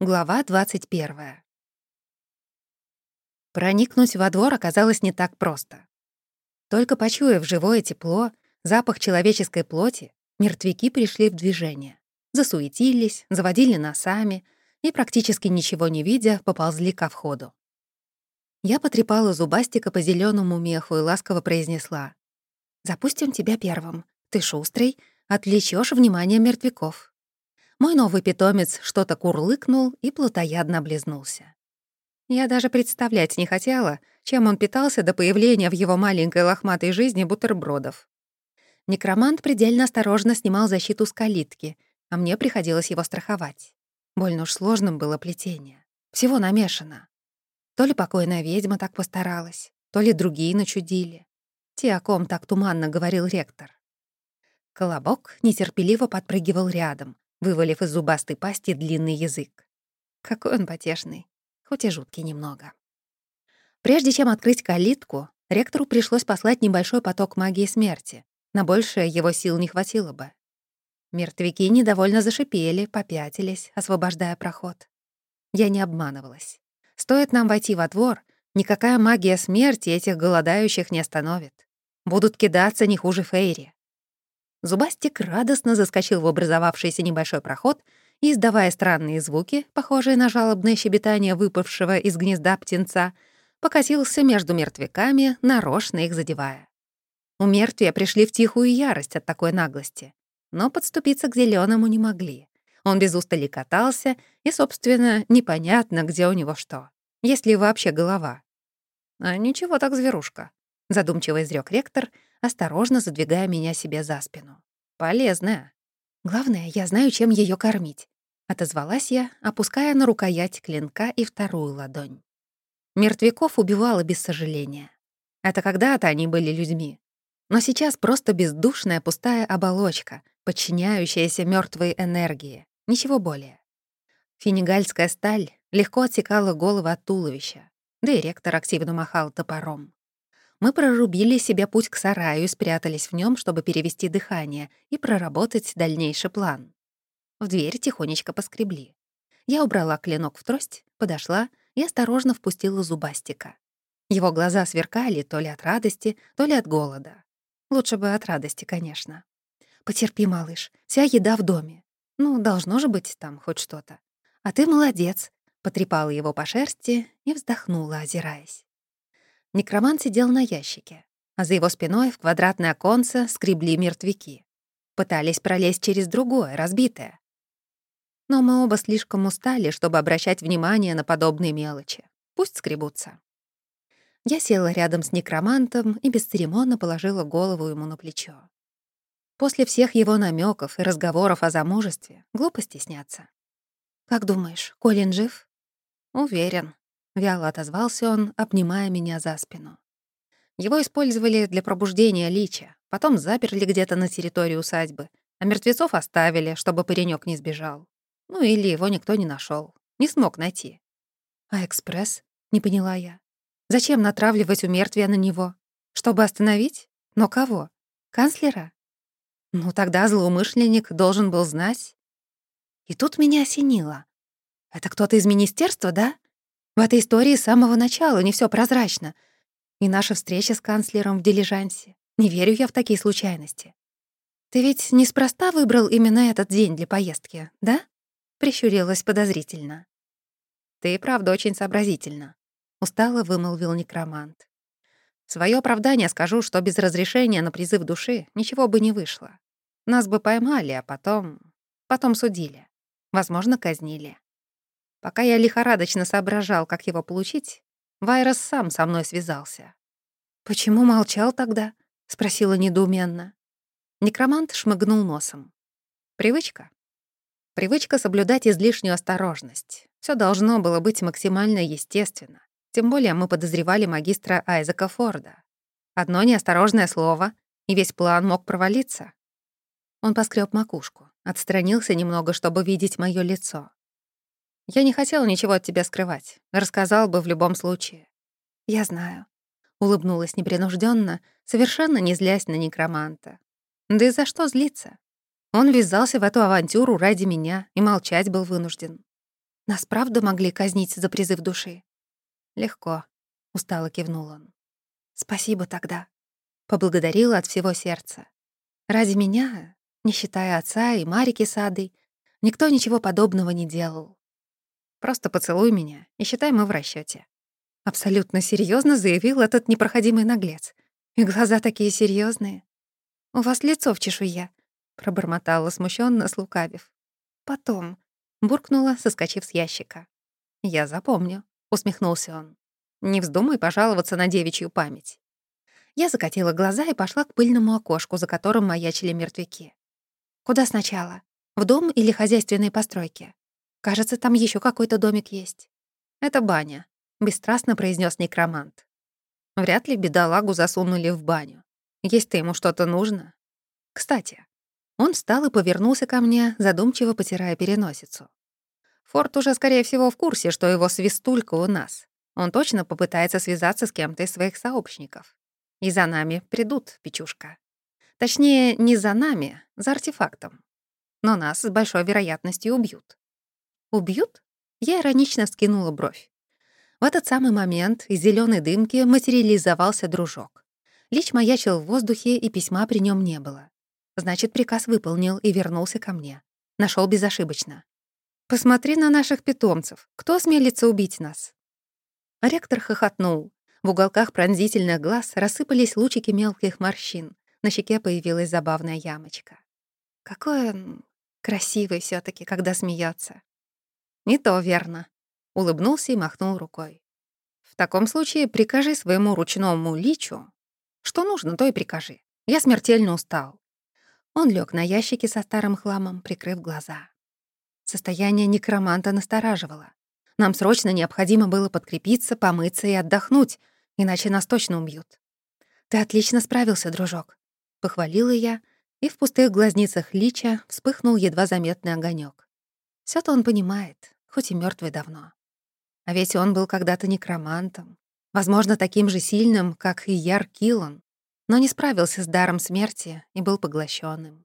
Глава 21. Проникнуть во двор оказалось не так просто. Только почуяв живое тепло, запах человеческой плоти, мертвяки пришли в движение. Засуетились, заводили носами и, практически ничего не видя, поползли ко входу. Я потрепала зубастика по зеленому меху и ласково произнесла. «Запустим тебя первым. Ты шустрый, отвлечешь внимание мертвяков». Мой новый питомец что-то курлыкнул и плотоядно облизнулся. Я даже представлять не хотела, чем он питался до появления в его маленькой лохматой жизни бутербродов. Некромант предельно осторожно снимал защиту с калитки, а мне приходилось его страховать. Больно уж сложным было плетение. Всего намешано. То ли покойная ведьма так постаралась, то ли другие начудили. Те, о ком так туманно говорил ректор. Колобок нетерпеливо подпрыгивал рядом, вывалив из зубастой пасти длинный язык. Какой он потешный, хоть и жуткий немного. Прежде чем открыть калитку, ректору пришлось послать небольшой поток магии смерти. На большее его сил не хватило бы. Мертвяки недовольно зашипели, попятились, освобождая проход. Я не обманывалась. Стоит нам войти во двор, никакая магия смерти этих голодающих не остановит. Будут кидаться не хуже Фейри. Зубастик радостно заскочил в образовавшийся небольшой проход и, издавая странные звуки, похожие на жалобное щебетание выпавшего из гнезда птенца, покатился между мертвяками, нарочно их задевая. У мертвия пришли в тихую ярость от такой наглости, но подступиться к зеленому не могли. Он без устали катался, и, собственно, непонятно, где у него что. Есть ли вообще голова. «А ничего так, зверушка», — задумчиво изрёк ректор — осторожно задвигая меня себе за спину. «Полезная. Главное, я знаю, чем ее кормить», — отозвалась я, опуская на рукоять клинка и вторую ладонь. Мертвяков убивала без сожаления. Это когда-то они были людьми. Но сейчас просто бездушная пустая оболочка, подчиняющаяся мертвой энергии. Ничего более. Финигальская сталь легко отсекала голову от туловища, да и ректор активно махал топором мы прорубили себе путь к сараю и спрятались в нем, чтобы перевести дыхание и проработать дальнейший план. В дверь тихонечко поскребли. Я убрала клинок в трость, подошла и осторожно впустила зубастика. Его глаза сверкали то ли от радости, то ли от голода. Лучше бы от радости, конечно. «Потерпи, малыш, вся еда в доме. Ну, должно же быть там хоть что-то. А ты молодец», — потрепала его по шерсти и вздохнула, озираясь. Некромант сидел на ящике, а за его спиной в квадратное оконце скребли мертвяки. Пытались пролезть через другое, разбитое. Но мы оба слишком устали, чтобы обращать внимание на подобные мелочи. Пусть скребутся. Я села рядом с некромантом и бесцеремонно положила голову ему на плечо. После всех его намеков и разговоров о замужестве глупо стесняться. «Как думаешь, Колин жив?» «Уверен», Вяло отозвался он, обнимая меня за спину. Его использовали для пробуждения лича, потом заперли где-то на территории усадьбы, а мертвецов оставили, чтобы паренек не сбежал. Ну или его никто не нашел, не смог найти. «А экспресс?» — не поняла я. «Зачем натравливать у мертвия на него? Чтобы остановить? Но кого? Канцлера?» Ну тогда злоумышленник должен был знать. И тут меня осенило. «Это кто-то из министерства, да? В этой истории с самого начала не все прозрачно. И наша встреча с канцлером в дилижансе. Не верю я в такие случайности. Ты ведь неспроста выбрал именно этот день для поездки, да? Прищурилась подозрительно. Ты правда очень сообразительна. Устало вымолвил некромант. В своё оправдание скажу, что без разрешения на призыв души ничего бы не вышло. Нас бы поймали, а потом... потом судили. Возможно, казнили. Пока я лихорадочно соображал, как его получить, Вайрос сам со мной связался. «Почему молчал тогда?» — спросила недоуменно. Некромант шмыгнул носом. «Привычка. Привычка соблюдать излишнюю осторожность. Все должно было быть максимально естественно. Тем более мы подозревали магистра Айзека Форда. Одно неосторожное слово, и весь план мог провалиться. Он поскреб макушку, отстранился немного, чтобы видеть мое лицо. Я не хотела ничего от тебя скрывать. Рассказал бы в любом случае. Я знаю. Улыбнулась непринужденно, совершенно не злясь на некроманта. Да и за что злиться? Он ввязался в эту авантюру ради меня и молчать был вынужден. Нас правда могли казнить за призыв души? Легко, устало кивнул он. Спасибо тогда. Поблагодарила от всего сердца. Ради меня, не считая отца и Марики с Адой, никто ничего подобного не делал. Просто поцелуй меня и считай мы в расчете. Абсолютно серьезно заявил этот непроходимый наглец. И глаза такие серьезные. «У вас лицо в чешуе», — пробормотала смущенно, слукавив. «Потом», — буркнула, соскочив с ящика. «Я запомню», — усмехнулся он. «Не вздумай пожаловаться на девичью память». Я закатила глаза и пошла к пыльному окошку, за которым маячили мертвяки. «Куда сначала? В дом или хозяйственные постройки? Кажется, там еще какой-то домик есть». «Это баня», — бесстрастно произнес некромант. Вряд ли бедолагу засунули в баню. Есть-то ему что-то нужно. Кстати, он встал и повернулся ко мне, задумчиво потирая переносицу. Форд уже, скорее всего, в курсе, что его свистулька у нас. Он точно попытается связаться с кем-то из своих сообщников. И за нами придут, Печушка. Точнее, не за нами, за артефактом. Но нас с большой вероятностью убьют. Убьют? Я иронично скинула бровь. В этот самый момент из зеленой дымки материализовался дружок. Лич маячил в воздухе, и письма при нем не было. Значит, приказ выполнил и вернулся ко мне. Нашел безошибочно. «Посмотри на наших питомцев. Кто осмелится убить нас?» Ректор хохотнул. В уголках пронзительных глаз рассыпались лучики мелких морщин. На щеке появилась забавная ямочка. Какой он красивый все таки когда смеется. «Не то верно», улыбнулся и махнул рукой. «В таком случае прикажи своему ручному личу. Что нужно, то и прикажи. Я смертельно устал». Он лег на ящике со старым хламом, прикрыв глаза. Состояние некроманта настораживало. Нам срочно необходимо было подкрепиться, помыться и отдохнуть, иначе нас точно убьют. «Ты отлично справился, дружок», — похвалила я, и в пустых глазницах Лича вспыхнул едва заметный огонек. все то он понимает, хоть и мертвый давно. А ведь он был когда-то некромантом, возможно, таким же сильным, как и Яр Киллан, но не справился с даром смерти и был поглощенным.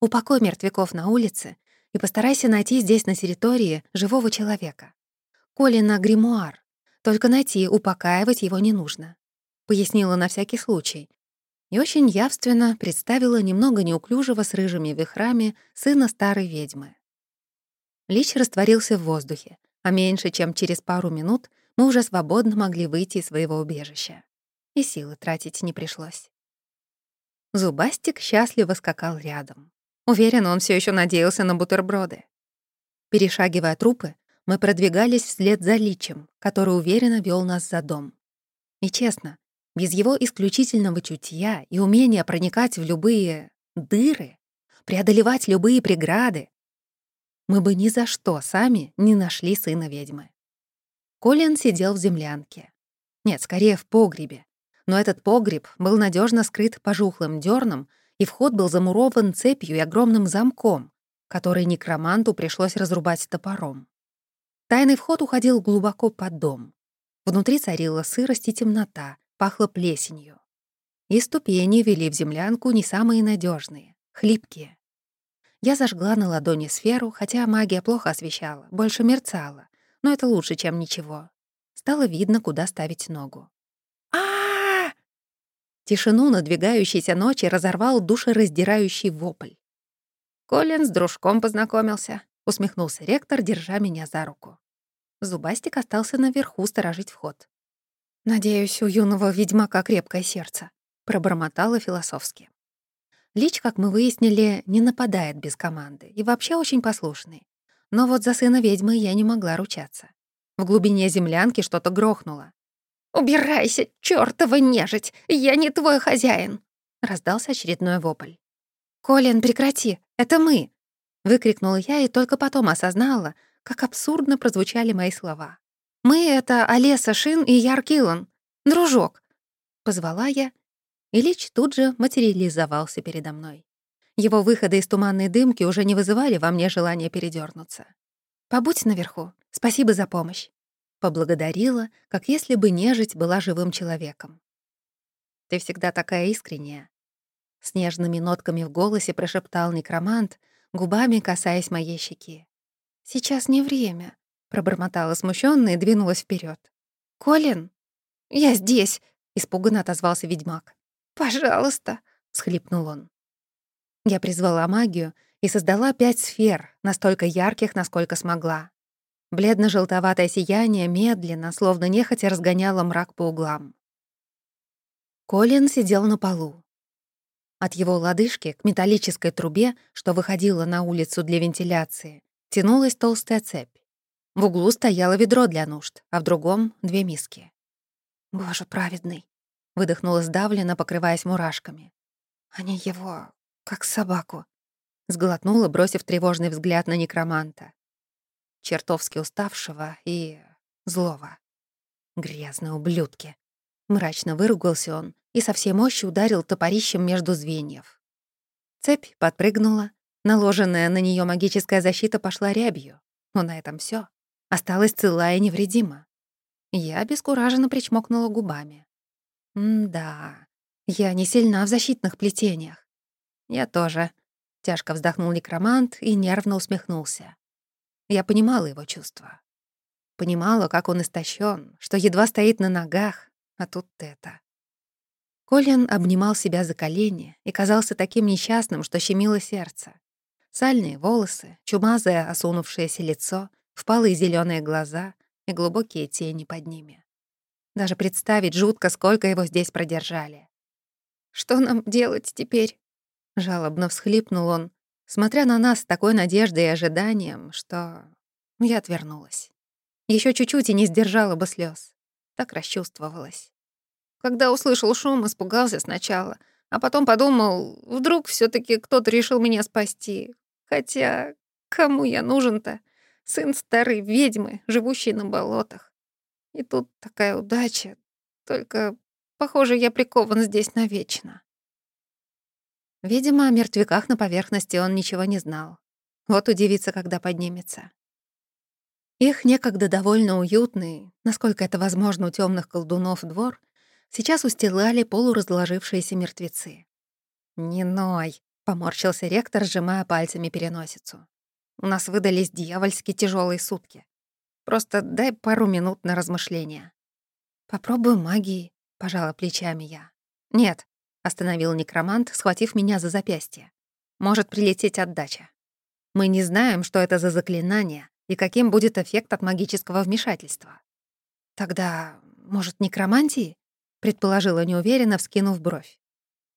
Упокой мертвяков на улице и постарайся найти здесь, на территории, живого человека. Колина гримуар. Только найти, упокаивать его не нужно. Пояснила на всякий случай. И очень явственно представила немного неуклюжего с рыжими вихрами сына старой ведьмы. Лич растворился в воздухе, а меньше чем через пару минут мы уже свободно могли выйти из своего убежища. И силы тратить не пришлось. Зубастик счастливо скакал рядом. Уверен, он все еще надеялся на бутерброды. Перешагивая трупы, мы продвигались вслед за Личем, который уверенно вел нас за дом. И честно, без его исключительного чутья и умения проникать в любые дыры, преодолевать любые преграды, мы бы ни за что сами не нашли сына ведьмы. Колин сидел в землянке. Нет, скорее в погребе. Но этот погреб был надежно скрыт пожухлым дерном, и вход был замурован цепью и огромным замком, который некроманту пришлось разрубать топором. Тайный вход уходил глубоко под дом. Внутри царила сырость и темнота, пахло плесенью. И ступени вели в землянку не самые надежные, хлипкие. Я зажгла на ладони сферу, хотя магия плохо освещала, больше мерцала, но это лучше, чем ничего. Стало видно, куда ставить ногу. а Тишину надвигающейся ночи разорвал душераздирающий вопль. «Колин с дружком познакомился», — усмехнулся ректор, держа меня за руку. Зубастик остался наверху сторожить вход. «Надеюсь, у юного ведьмака крепкое сердце», — пробормотала философски. Лич, как мы выяснили, не нападает без команды и вообще очень послушный. Но вот за сына ведьмы я не могла ручаться. В глубине землянки что-то грохнуло. «Убирайся, чёртова нежить! Я не твой хозяин!» — раздался очередной вопль. «Колин, прекрати! Это мы!» — выкрикнула я и только потом осознала, как абсурдно прозвучали мои слова. «Мы — это Олеса Шин и Яр Киллан. Дружок!» — позвала я Ильич тут же материализовался передо мной. Его выходы из туманной дымки уже не вызывали во мне желания передернуться. «Побудь наверху. Спасибо за помощь». Поблагодарила, как если бы нежить была живым человеком. «Ты всегда такая искренняя». С нежными нотками в голосе прошептал некромант, губами касаясь моей щеки. «Сейчас не время», пробормотала смущенно и двинулась вперед. «Колин, я здесь!» — испуганно отозвался ведьмак. «Пожалуйста!» — схлипнул он. Я призвала магию и создала пять сфер, настолько ярких, насколько смогла. Бледно-желтоватое сияние медленно, словно нехотя разгоняло мрак по углам. Колин сидел на полу. От его лодыжки к металлической трубе, что выходила на улицу для вентиляции, тянулась толстая цепь. В углу стояло ведро для нужд, а в другом — две миски. «Боже праведный!» — выдохнула сдавленно, покрываясь мурашками. «Они его, как собаку!» — сглотнула, бросив тревожный взгляд на некроманта. Чертовски уставшего и злого. Грязные ублюдки. Мрачно выругался он и со всей мощи ударил топорищем между звеньев. Цепь подпрыгнула, наложенная на нее магическая защита пошла рябью. Но на этом все. Осталась целая и невредима. Я обескураженно причмокнула губами. «Да, я не сильна в защитных плетениях». «Я тоже», — тяжко вздохнул некромант и нервно усмехнулся. Я понимала его чувства. Понимала, как он истощен, что едва стоит на ногах, а тут это. Колин обнимал себя за колени и казался таким несчастным, что щемило сердце. Сальные волосы, чумазое осунувшееся лицо, впалые зеленые глаза и глубокие тени под ними. Даже представить жутко, сколько его здесь продержали. «Что нам делать теперь?» Жалобно всхлипнул он, смотря на нас с такой надеждой и ожиданием, что я отвернулась. Еще чуть-чуть и не сдержала бы слез. Так расчувствовалась. Когда услышал шум, испугался сначала, а потом подумал, вдруг все таки кто-то решил меня спасти. Хотя кому я нужен-то? Сын старой ведьмы, живущей на болотах. И тут такая удача. Только, похоже, я прикован здесь навечно. Видимо, о мертвяках на поверхности он ничего не знал. Вот удивится, когда поднимется. Их некогда довольно уютный, насколько это возможно у темных колдунов, двор сейчас устилали полуразложившиеся мертвецы. «Не ной», — поморщился ректор, сжимая пальцами переносицу. «У нас выдались дьявольски тяжелые сутки. Просто дай пару минут на размышления». «Попробую магии», — пожала плечами я. «Нет», — остановил некромант, схватив меня за запястье. «Может прилететь отдача. Мы не знаем, что это за заклинание, и каким будет эффект от магического вмешательства. Тогда, может, некромантии? предположила неуверенно, вскинув бровь.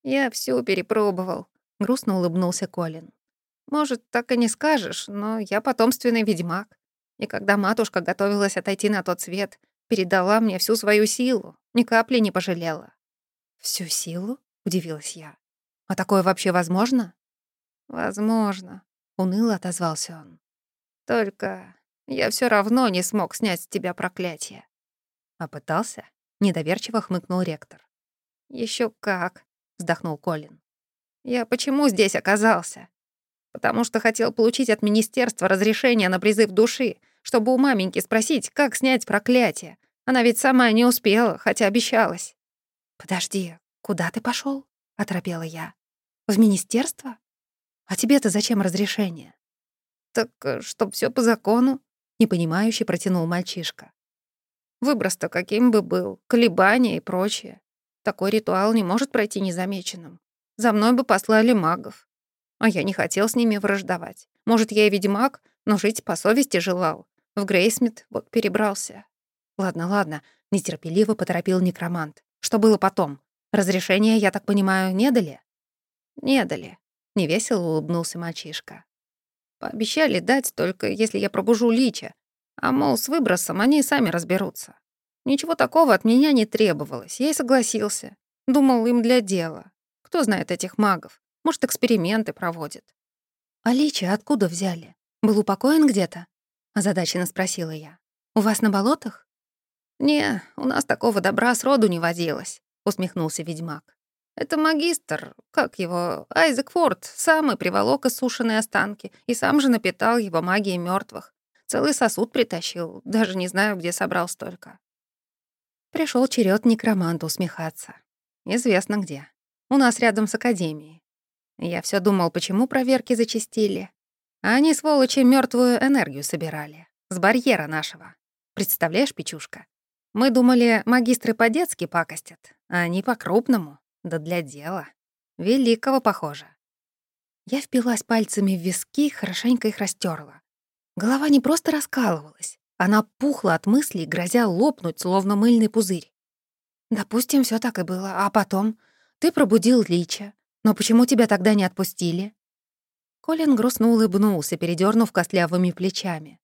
Я все перепробовал, грустно улыбнулся Колин. Может, так и не скажешь, но я потомственный ведьмак. И когда матушка готовилась отойти на тот свет, передала мне всю свою силу, ни капли не пожалела. Всю силу? удивилась я. А такое вообще возможно? Возможно, уныло отозвался он. Только я все равно не смог снять с тебя проклятие. А пытался? Недоверчиво хмыкнул ректор. Еще как, вздохнул Колин. Я почему здесь оказался? Потому что хотел получить от министерства разрешение на призыв души, чтобы у маменьки спросить, как снять проклятие. Она ведь сама не успела, хотя обещалась. Подожди, куда ты пошел? оторопела я. В министерство? А тебе-то зачем разрешение? «Так э, чтоб все по закону», — непонимающе протянул мальчишка. «Выброс-то каким бы был, колебания и прочее. Такой ритуал не может пройти незамеченным. За мной бы послали магов. А я не хотел с ними враждовать. Может, я и ведьмак, но жить по совести желал. В Грейсмит вот перебрался». «Ладно, ладно», — нетерпеливо поторопил некромант. «Что было потом? Разрешение, я так понимаю, не дали?» «Не дали», — невесело улыбнулся мальчишка. Пообещали дать только, если я пробужу Лича. А, мол, с выбросом они сами разберутся. Ничего такого от меня не требовалось. Я и согласился. Думал, им для дела. Кто знает этих магов? Может, эксперименты проводит. «А Лича откуда взяли? Был упокоен где-то?» Озадаченно спросила я. «У вас на болотах?» «Не, у нас такого добра сроду не водилось», — усмехнулся ведьмак. Это магистр, как его, Айзек Форд, сам и приволок иссушенные останки, и сам же напитал его магией мертвых. Целый сосуд притащил, даже не знаю, где собрал столько. Пришел черед некроманта усмехаться. Известно где. У нас рядом с академией. Я все думал, почему проверки зачистили. Они, сволочи, мертвую энергию собирали. С барьера нашего. Представляешь, Печушка? Мы думали, магистры по-детски пакостят, а они по-крупному. Да для дела. Великого, похоже. Я впилась пальцами в виски, хорошенько их растерла. Голова не просто раскалывалась, она пухла от мыслей, грозя лопнуть, словно мыльный пузырь. «Допустим, все так и было. А потом? Ты пробудил Лича. Но почему тебя тогда не отпустили?» Колин грустно улыбнулся, передернув костлявыми плечами.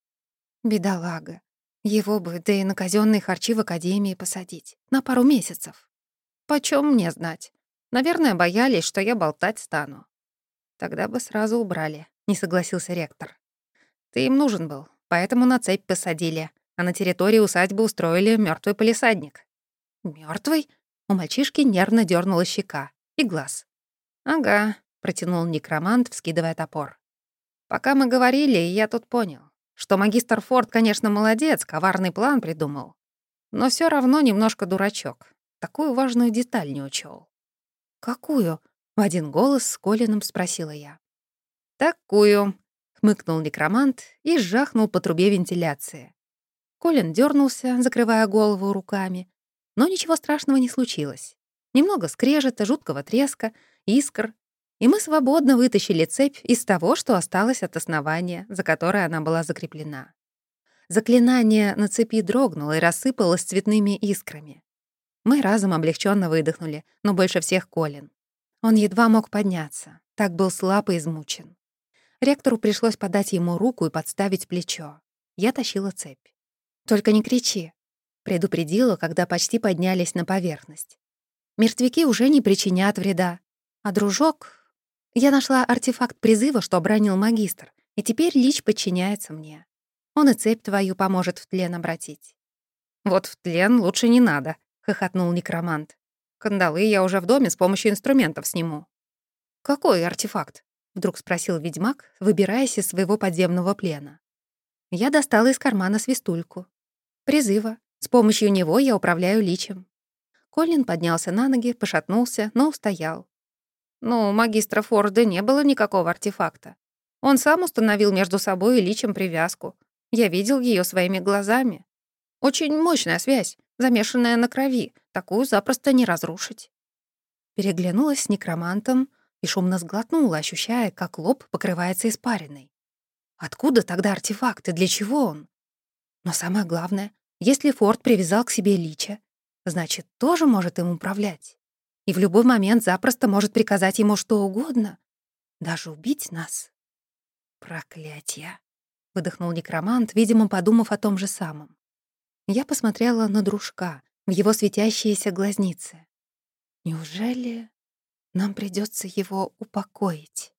«Бедолага. Его бы, да и на казенные харчи в академии посадить. На пару месяцев. Почем мне знать? Наверное, боялись, что я болтать стану. Тогда бы сразу убрали, не согласился ректор. Ты им нужен был, поэтому на цепь посадили, а на территории усадьбы устроили мертвый полисадник. Мертвый? У мальчишки нервно дернула щека и глаз. «Ага», — протянул некромант, вскидывая топор. «Пока мы говорили, я тут понял, что магистр Форд, конечно, молодец, коварный план придумал, но все равно немножко дурачок. Такую важную деталь не учел. «Какую?» — в один голос с Колином спросила я. «Такую», — хмыкнул некромант и сжахнул по трубе вентиляции. Колин дернулся, закрывая голову руками, но ничего страшного не случилось. Немного скрежета, жуткого треска, искр, и мы свободно вытащили цепь из того, что осталось от основания, за которое она была закреплена. Заклинание на цепи дрогнуло и рассыпалось цветными искрами. Мы разом облегченно выдохнули, но больше всех Колин. Он едва мог подняться, так был слаб и измучен. Ректору пришлось подать ему руку и подставить плечо. Я тащила цепь. «Только не кричи», — предупредила, когда почти поднялись на поверхность. «Мертвяки уже не причинят вреда. А дружок... Я нашла артефакт призыва, что обронил магистр, и теперь Лич подчиняется мне. Он и цепь твою поможет в тлен обратить». «Вот в тлен лучше не надо», — хохотнул некромант. «Кандалы я уже в доме с помощью инструментов сниму». «Какой артефакт?» — вдруг спросил ведьмак, выбираясь из своего подземного плена. Я достала из кармана свистульку. «Призыва. С помощью него я управляю личем». Колин поднялся на ноги, пошатнулся, но устоял. «Ну, у магистра Форда не было никакого артефакта. Он сам установил между собой и личем привязку. Я видел ее своими глазами. Очень мощная связь, замешанная на крови. Такую запросто не разрушить». Переглянулась с некромантом и шумно сглотнула, ощущая, как лоб покрывается испариной. Откуда тогда артефакт и для чего он? Но самое главное, если Форд привязал к себе Лича, значит, тоже может им управлять. И в любой момент запросто может приказать ему что угодно, даже убить нас. Проклятье! выдохнул некромант, видимо, подумав о том же самом. Я посмотрела на дружка, в его светящиеся глазницы. Неужели нам придется его упокоить?